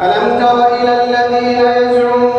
ألم تر إلى الذين يزعمون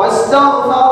واستغفر